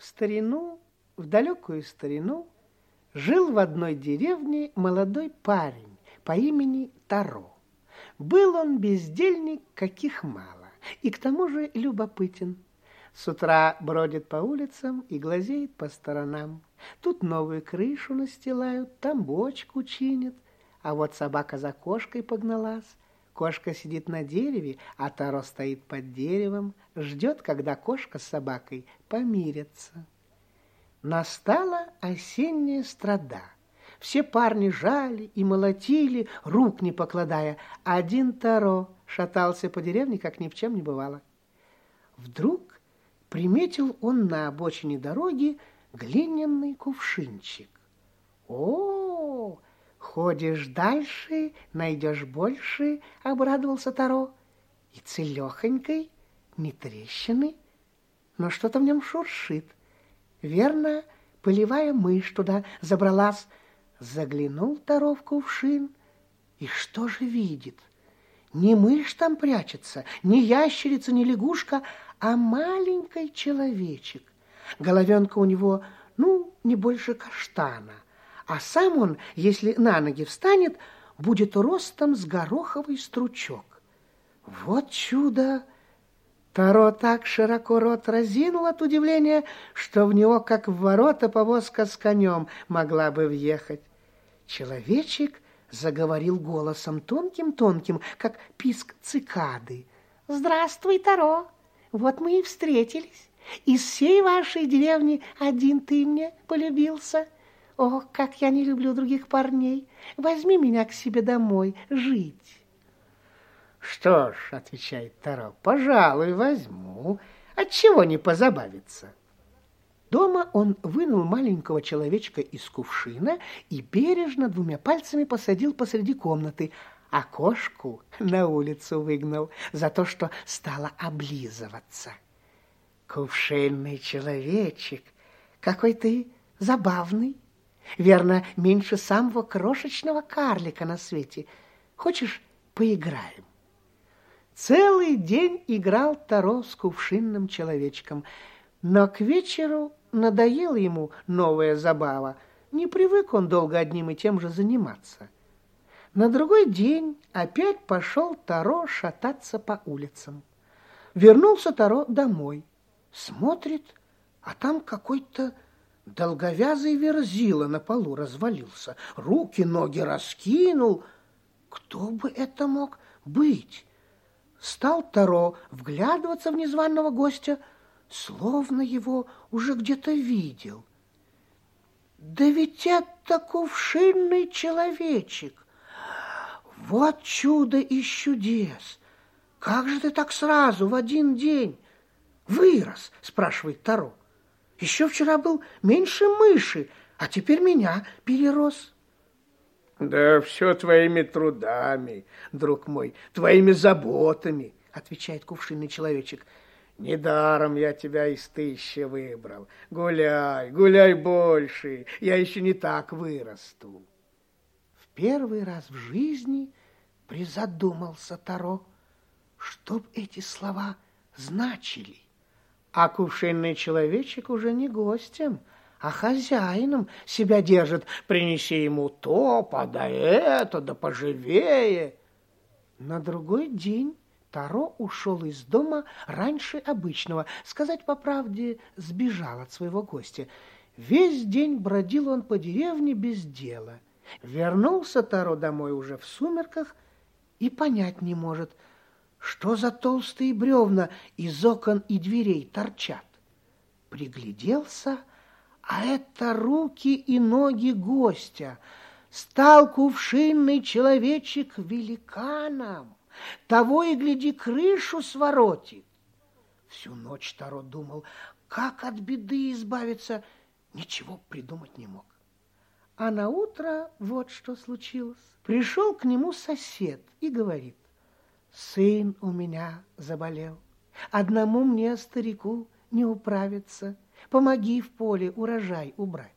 В старину, в далекую старину, жил в одной деревне молодой парень по имени Таро. Был он бездельник, каких мало, и к тому же любопытен. С утра бродит по улицам и глазеет по сторонам. Тут новую крышу настилают, там бочку чинят, а вот собака за кошкой погналась. Кошка сидит на дереве, а Таро стоит под деревом, ждет, когда кошка с собакой помирятся. Настала осенняя страда. Все парни жали и молотили, рук не покладая. Один Таро шатался по деревне, как ни в чем не бывало. Вдруг приметил он на обочине дороги глиняный кувшинчик. О, Ходишь дальше, найдешь больше, обрадовался Таро. И целехонькой, не трещины, но что-то в нем шуршит. Верно, полевая мышь туда забралась. Заглянул Таро в кувшин, и что же видит? Не мышь там прячется, не ящерица, не лягушка, а маленький человечек. Головенка у него, ну, не больше каштана — а сам он, если на ноги встанет, будет ростом с гороховый стручок. Вот чудо! Таро так широко рот разинул от удивления, что в него, как в ворота, повозка с конем могла бы въехать. Человечек заговорил голосом тонким-тонким, как писк цикады. «Здравствуй, Таро! Вот мы и встретились. Из всей вашей деревни один ты мне полюбился». Ох, как я не люблю других парней. Возьми меня к себе домой жить. Что ж, отвечает Таро, пожалуй, возьму. Отчего не позабавиться? Дома он вынул маленького человечка из кувшина и бережно двумя пальцами посадил посреди комнаты, а кошку на улицу выгнал за то, что стала облизываться. Кувшинный человечек, какой ты забавный. Верно, меньше самого крошечного карлика на свете. Хочешь, поиграем? Целый день играл Таро с кувшинным человечком, но к вечеру надоела ему новая забава. Не привык он долго одним и тем же заниматься. На другой день опять пошел Таро шататься по улицам. Вернулся Таро домой. Смотрит, а там какой-то Долговязый верзила на полу развалился, руки, ноги раскинул. Кто бы это мог быть? Стал Таро вглядываться в незваного гостя, словно его уже где-то видел. Да ведь это кувшинный человечек. Вот чудо из чудес! Как же ты так сразу, в один день? Вырос, спрашивает Таро. Еще вчера был меньше мыши, а теперь меня перерос. Да все твоими трудами, друг мой, твоими заботами, отвечает кувшинный человечек. Недаром я тебя из тысячи выбрал. Гуляй, гуляй больше, я еще не так вырасту. В первый раз в жизни призадумался Таро, чтоб эти слова значили. А кувшинный человечек уже не гостем, а хозяином себя держит. Принеси ему то, подай это, да поживее. На другой день Таро ушел из дома раньше обычного. Сказать по правде, сбежал от своего гостя. Весь день бродил он по деревне без дела. Вернулся Таро домой уже в сумерках и понять не может – что за толстые бревна из окон и дверей торчат? Пригляделся, а это руки и ноги гостя. Стал кувшинный человечек великаном. Того и гляди, крышу своротит. Всю ночь Таро думал, как от беды избавиться, ничего придумать не мог. А на утро вот что случилось. Пришел к нему сосед и говорит, Сын у меня заболел. Одному мне, старику, не управиться. Помоги в поле урожай убрать.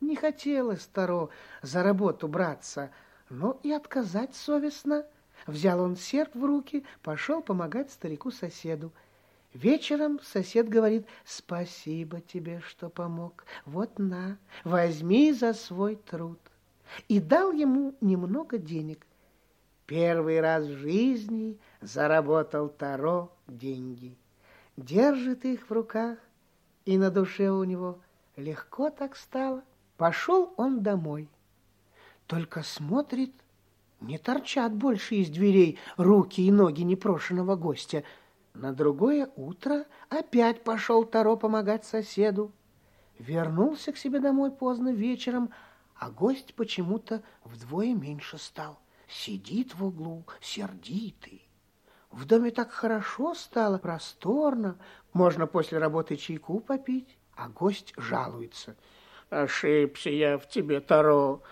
Не хотелось Таро за работу браться, но и отказать совестно. Взял он серп в руки, пошел помогать старику-соседу. Вечером сосед говорит, спасибо тебе, что помог. Вот на, возьми за свой труд. И дал ему немного денег. Первый раз в жизни заработал Таро деньги. Держит их в руках, и на душе у него легко так стало. Пошел он домой. Только смотрит, не торчат больше из дверей руки и ноги непрошенного гостя – на другое утро опять пошел Таро помогать соседу. Вернулся к себе домой поздно вечером, а гость почему-то вдвое меньше стал. Сидит в углу, сердитый. В доме так хорошо стало, просторно. Можно после работы чайку попить, а гость жалуется. Ошибся я в тебе, Таро.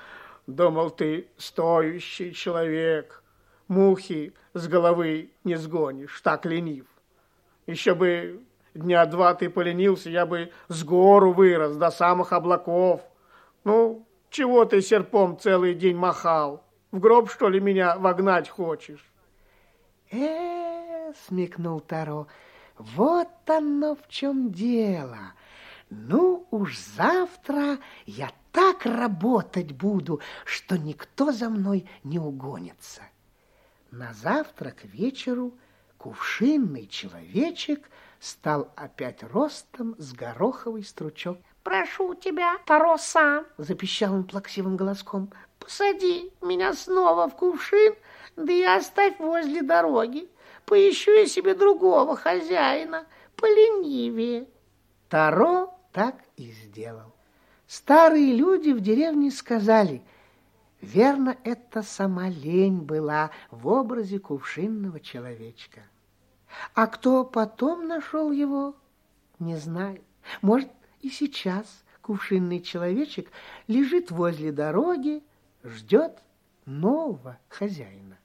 Думал, ты стоящий человек. Мухи с головы не сгонишь, так ленив. Еще бы дня два ты поленился, я бы с гору вырос до самых облаков. Ну, чего ты серпом целый день махал? В гроб, что ли, меня вогнать хочешь? Э, смекнул Таро, вот оно в чем дело. Ну уж завтра я так работать буду, что никто за мной не угонится. На завтра к вечеру Кувшинный человечек стал опять ростом с гороховый стручок. «Прошу тебя, Тароса!» — запищал он плаксивым голоском. «Посади меня снова в кувшин, да и оставь возле дороги. Поищу я себе другого хозяина, поленивее». Таро так и сделал. Старые люди в деревне сказали, верно, это сама лень была в образе кувшинного человечка. А кто потом нашел его, не знаю. Может, и сейчас кувшинный человечек лежит возле дороги, ждет нового хозяина.